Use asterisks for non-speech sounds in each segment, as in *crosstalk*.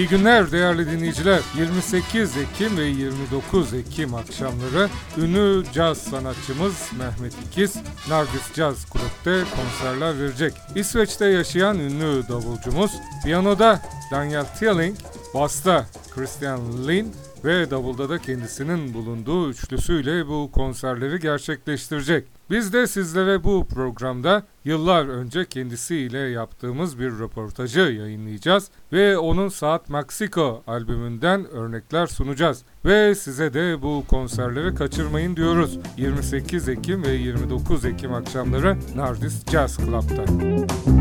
İyi günler değerli dinleyiciler. 28 Ekim ve 29 Ekim akşamları ünlü caz sanatçımız Mehmet İkiz, Nardis Caz Kulüp'te konserler verecek. İsveç'te yaşayan ünlü davulcumuz, piyanoda Daniel Tilling, basta Christian Lind ve davulda da kendisinin bulunduğu üçlüsüyle bu konserleri gerçekleştirecek. Biz de sizlere bu programda yıllar önce kendisiyle yaptığımız bir röportajı yayınlayacağız ve onun Saat Mexico albümünden örnekler sunacağız. Ve size de bu konserleri kaçırmayın diyoruz. 28 Ekim ve 29 Ekim akşamları Nardis Jazz Club'da.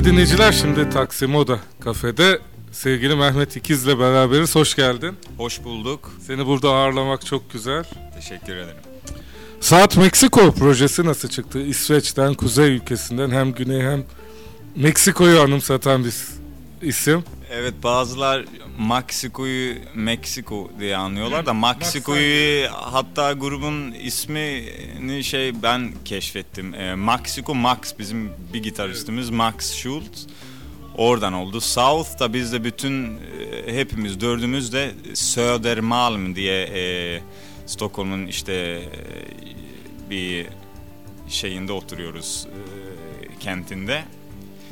Değerli dinleyiciler şimdi Taksimoda kafede sevgili Mehmet İkiz'le beraberiz. Hoş geldin. Hoş bulduk. Seni burada ağırlamak çok güzel. Teşekkür ederim. Saat Meksiko projesi nasıl çıktı? İsveç'ten, kuzey ülkesinden hem güney hem Meksiko'yu anımsatan bir isim. Evet bazılar Meksiko'yu Meksiko diye anlıyorlar da Meksiko'yu hatta grubun ismini şey ben keşfettim. E, Meksiko Max bizim bir gitaristimiz Max Schultz. Oradan oldu. South da biz de bütün e, hepimiz dördümüz de Södermalm diye e, Stockholm'un işte e, bir şeyinde oturuyoruz e, kentinde.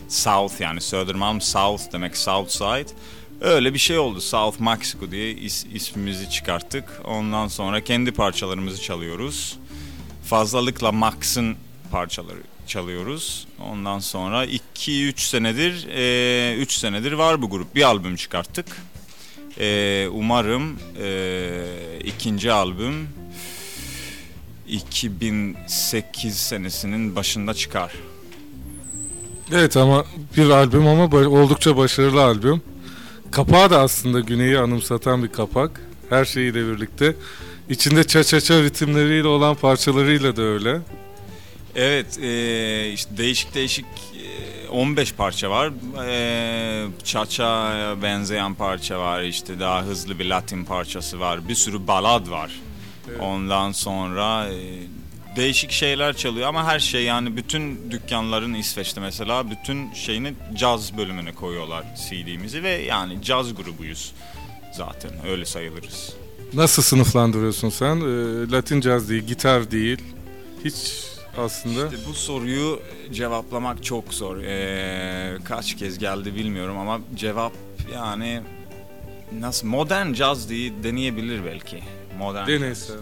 South yani Södermalm South demek South Side. Öyle bir şey oldu. South Mexico diye is, ismimizi çıkarttık. Ondan sonra kendi parçalarımızı çalıyoruz. Fazlalıkla Max'ın parçaları çalıyoruz. Ondan sonra 2-3 senedir 3 e, senedir var bu grup. Bir albüm çıkarttık. E, umarım e, ikinci albüm 2008 senesinin başında çıkar. Evet ama bir albüm ama oldukça başarılı albüm. Kapağı da aslında Güney'i anımsatan bir kapak. Her şeyiyle birlikte. İçinde ça-ça-ça ritimleriyle olan parçalarıyla da öyle. Evet, e, işte değişik değişik e, 15 parça var. E, Cha-Cha'ya benzeyen parça var. İşte daha hızlı bir Latin parçası var. Bir sürü balad var. Evet. Ondan sonra e, değişik şeyler çalıyor ama her şey yani bütün dükkanların İsveç'te mesela bütün şeyini caz bölümüne koyuyorlar CD'mizi ve yani caz grubuyuz zaten öyle sayılırız. Nasıl sınıflandırıyorsun sen? E, Latin caz değil, gitar değil. Hiç aslında. İşte bu soruyu cevaplamak çok zor. Ee, kaç kez geldi bilmiyorum ama cevap yani nasıl modern caz diye deneyebilir belki. Modern. Deneyse.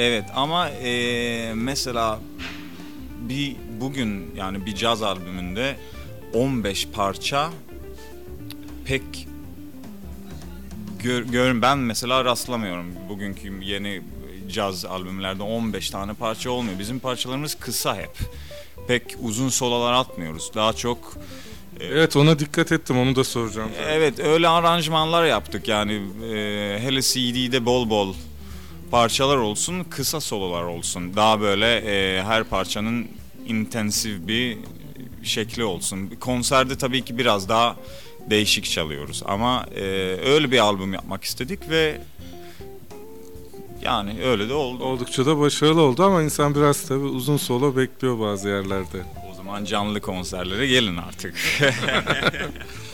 Evet ama e, mesela bir bugün yani bir caz albümünde 15 parça pek gör, gör ben mesela rastlamıyorum bugünkü yeni caz albümlerde 15 tane parça olmuyor. Bizim parçalarımız kısa hep. Pek uzun solalar atmıyoruz. Daha çok e, Evet ona dikkat ettim onu da soracağım. Evet öyle aranjmanlar yaptık yani hele CD'de bol bol parçalar olsun, kısa sololar olsun. Daha böyle e, her parçanın intensif bir şekli olsun. Konserde tabii ki biraz daha değişik çalıyoruz ama e, öyle bir albüm yapmak istedik ve yani öyle de oldu. Oldukça da başarılı oldu ama insan biraz tabii uzun solo bekliyor bazı yerlerde. O zaman canlı konserlere gelin artık. *laughs*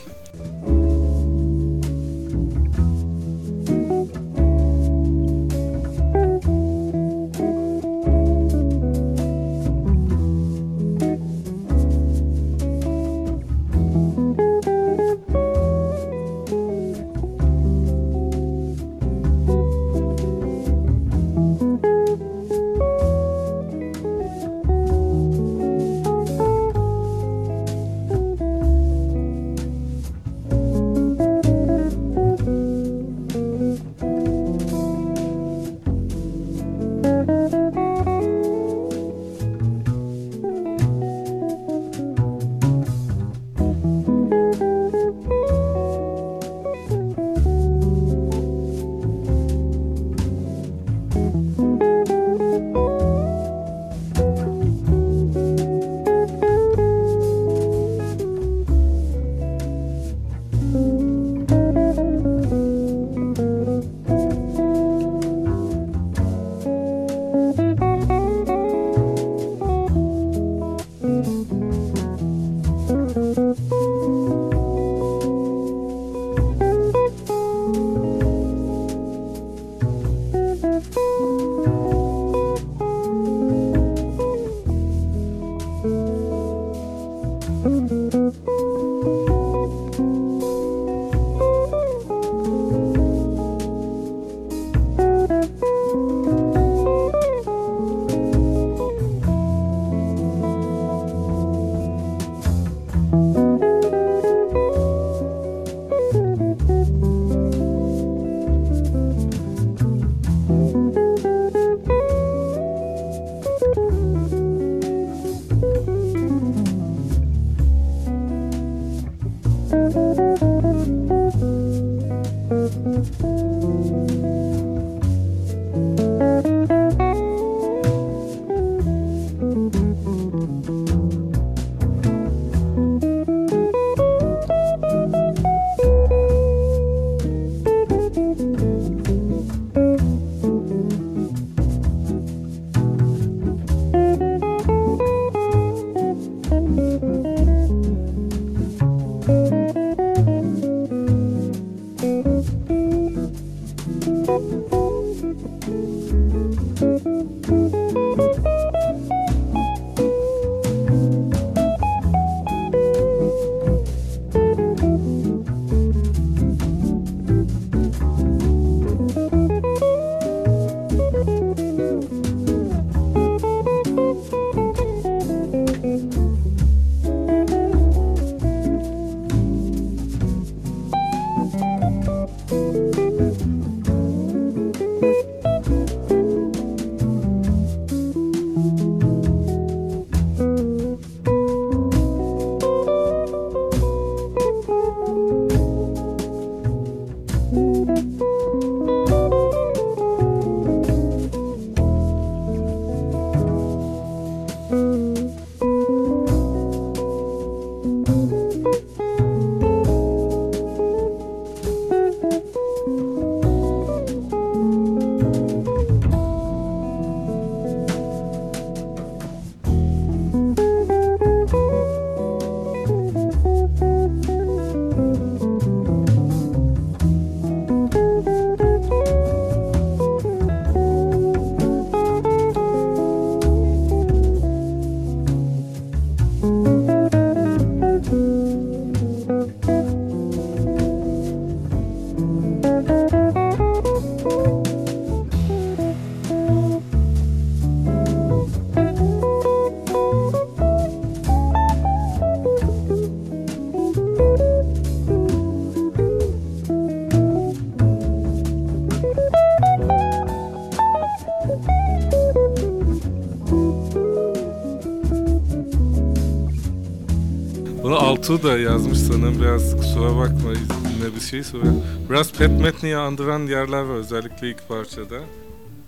Altuğ da yazmış sanırım biraz kusura bakma yine bir şey soruyor. Biraz Pat Metheny'i andıran yerler var özellikle ilk parçada.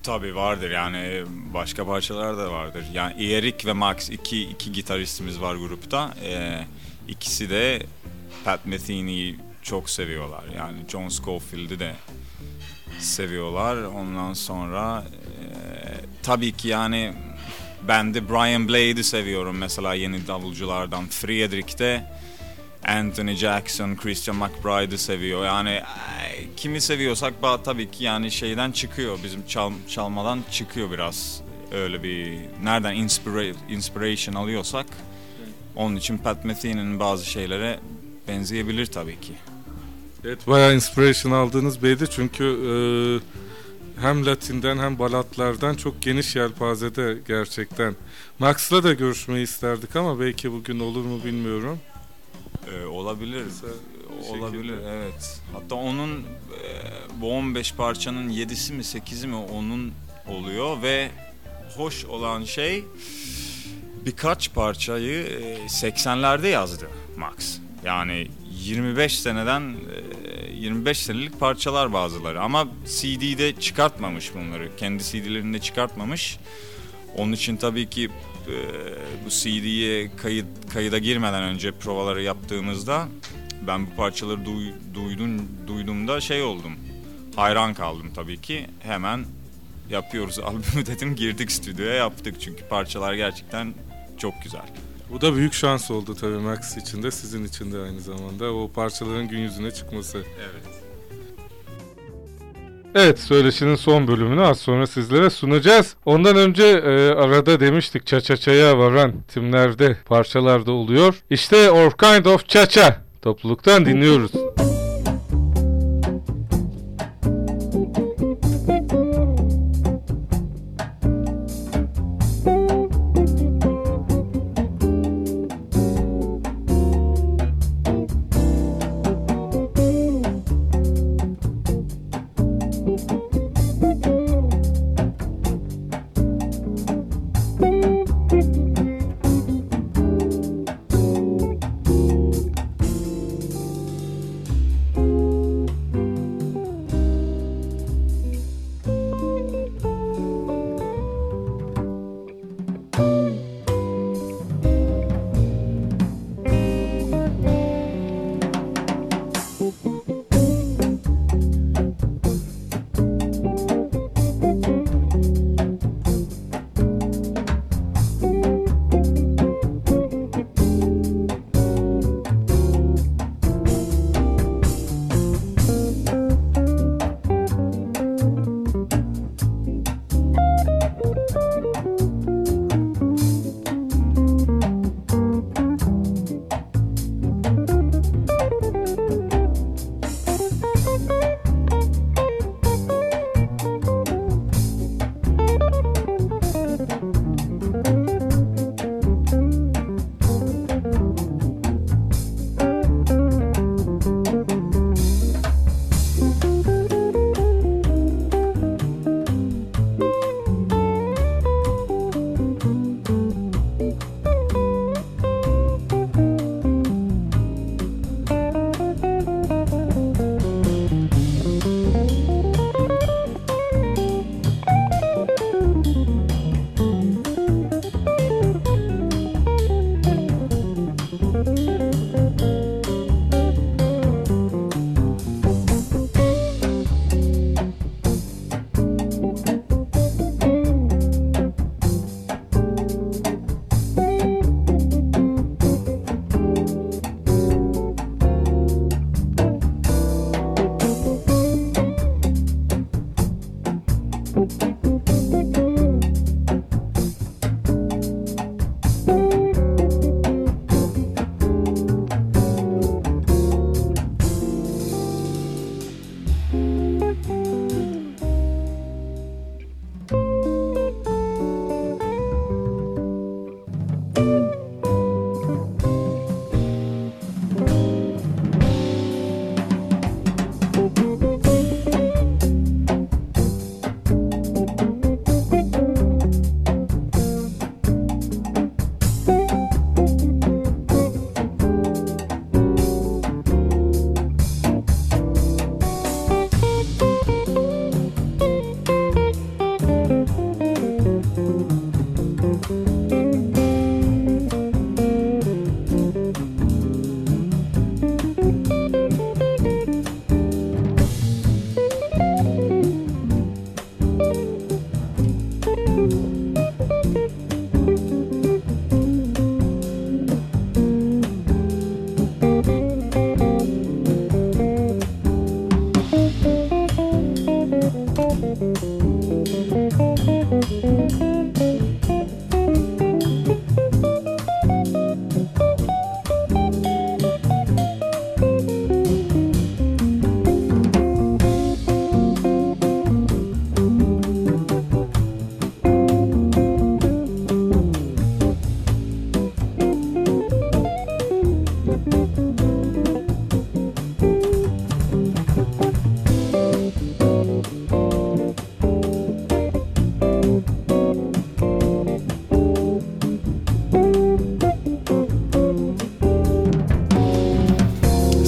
Tabii vardır yani başka parçalar da vardır. Yani Erik ve Max iki, iki gitaristimiz var grupta. Ee, ikisi de Pat Metheny'i çok seviyorlar. Yani John Scofield'i de seviyorlar. Ondan sonra e, tabii ki yani ben de Brian Blade'i seviyorum mesela yeni davulculardan. Friedrich'te Anthony Jackson, Christian McBride'ı seviyor. Yani kimi seviyorsak tabii ki yani şeyden çıkıyor. Bizim çal, çalmadan çıkıyor biraz. Öyle bir nereden inspira, inspiration alıyorsak onun için Pat Metheny'nin bazı şeylere benzeyebilir tabii ki. Evet bayağı inspiration aldığınız belli çünkü e, hem Latin'den hem balatlardan çok geniş yelpazede gerçekten. Max'la da görüşmeyi isterdik ama belki bugün olur mu bilmiyorum. Ee, olabilir. Mesela olabilir şekilde. evet. Hatta onun e, bu 15 parçanın 7'si mi 8'i mi onun oluyor ve hoş olan şey birkaç parçayı e, 80'lerde yazdı Max. Yani 25 seneden 25 e, senelik parçalar bazıları ama CD'de çıkartmamış bunları. Kendi CD'lerinde çıkartmamış. Onun için tabii ki e, bu CD'ye kayıt kayıda girmeden önce provaları yaptığımızda ben bu parçaları duy, duydum duyduğumda şey oldum. Hayran kaldım tabii ki. Hemen yapıyoruz *laughs* albümü dedim girdik stüdyoya yaptık çünkü parçalar gerçekten çok güzel. Bu da büyük şans oldu tabii Max için de sizin için de aynı zamanda o parçaların gün yüzüne çıkması. Evet. Evet söyleşinin son bölümünü az sonra sizlere sunacağız. Ondan önce e, arada demiştik Çaçaça'ya varan timlerde parçalarda oluyor. İşte Or Kind of Çaça topluluktan dinliyoruz.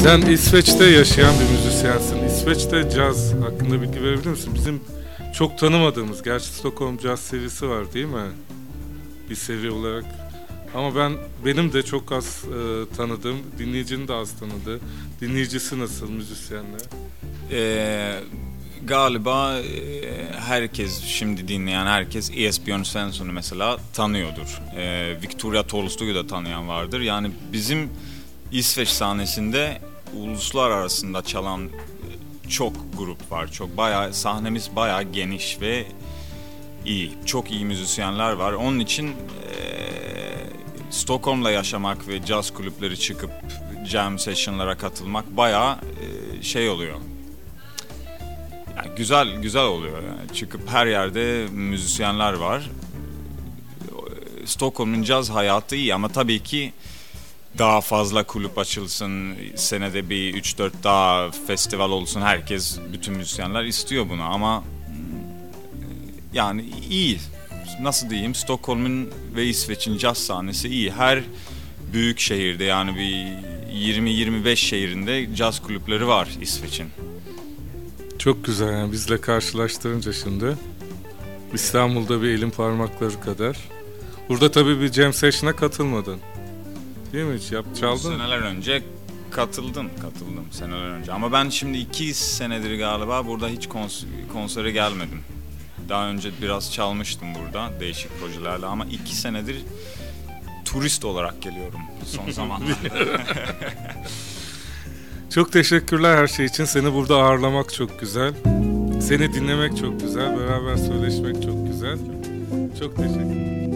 Sen İsveç'te yaşayan bir müzisyensin. İsveç'te caz hakkında bilgi verebilir misin? Bizim çok tanımadığımız, gerçi Stockholm Jazz serisi var değil mi? Bir seri olarak. Ama ben benim de çok az e, tanıdığım, dinleyicinin de az tanıdığı. Dinleyicisi nasıl müzisyenler? Ee, galiba e, herkes şimdi dinleyen herkes Esbjörn Svensson'u mesela tanıyordur. Ee, Victoria Tolstoy'u da tanıyan vardır. Yani bizim İsveç sahnesinde uluslar arasında çalan e, çok grup var. Çok bayağı sahnemiz bayağı geniş ve iyi. Çok iyi müzisyenler var. Onun için e, Stockholm'da yaşamak ve jazz kulüpleri çıkıp jam session'lara katılmak bayağı e, şey oluyor. Yani güzel güzel oluyor. Yani çıkıp her yerde müzisyenler var. Stockholm'un caz hayatı iyi ama tabii ki daha fazla kulüp açılsın, senede bir 3-4 daha festival olsun. Herkes, bütün müzisyenler istiyor bunu ama yani iyi. Nasıl diyeyim? Stockholm'un ve İsveç'in caz sahnesi iyi. Her büyük şehirde yani bir 20-25 şehrinde caz kulüpleri var İsveç'in. Çok güzel yani bizle karşılaştırınca şimdi. İstanbul'da bir elin parmakları kadar. Burada tabii bir jam session'a katılmadın. Değil mi hiç? Yap, çaldın mı? Seneler önce katıldım, katıldım seneler önce. Ama ben şimdi iki senedir galiba burada hiç kons- konsere gelmedim. Daha önce biraz çalmıştım burada değişik projelerle ama iki senedir turist olarak geliyorum son *laughs* zamanlarda. *laughs* Çok teşekkürler her şey için. Seni burada ağırlamak çok güzel. Seni dinlemek çok güzel. Beraber söyleşmek çok güzel. Çok teşekkür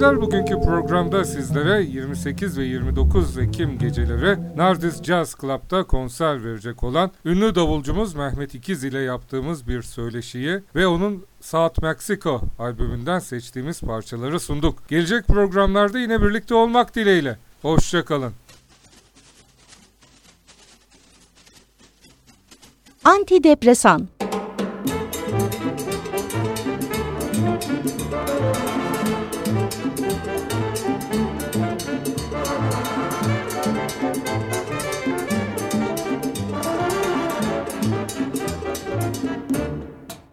dinleyiciler bugünkü programda sizlere 28 ve 29 Ekim geceleri Nardis Jazz Club'da konser verecek olan ünlü davulcumuz Mehmet İkiz ile yaptığımız bir söyleşiyi ve onun South Mexico albümünden seçtiğimiz parçaları sunduk. Gelecek programlarda yine birlikte olmak dileğiyle. Hoşçakalın. Antidepresan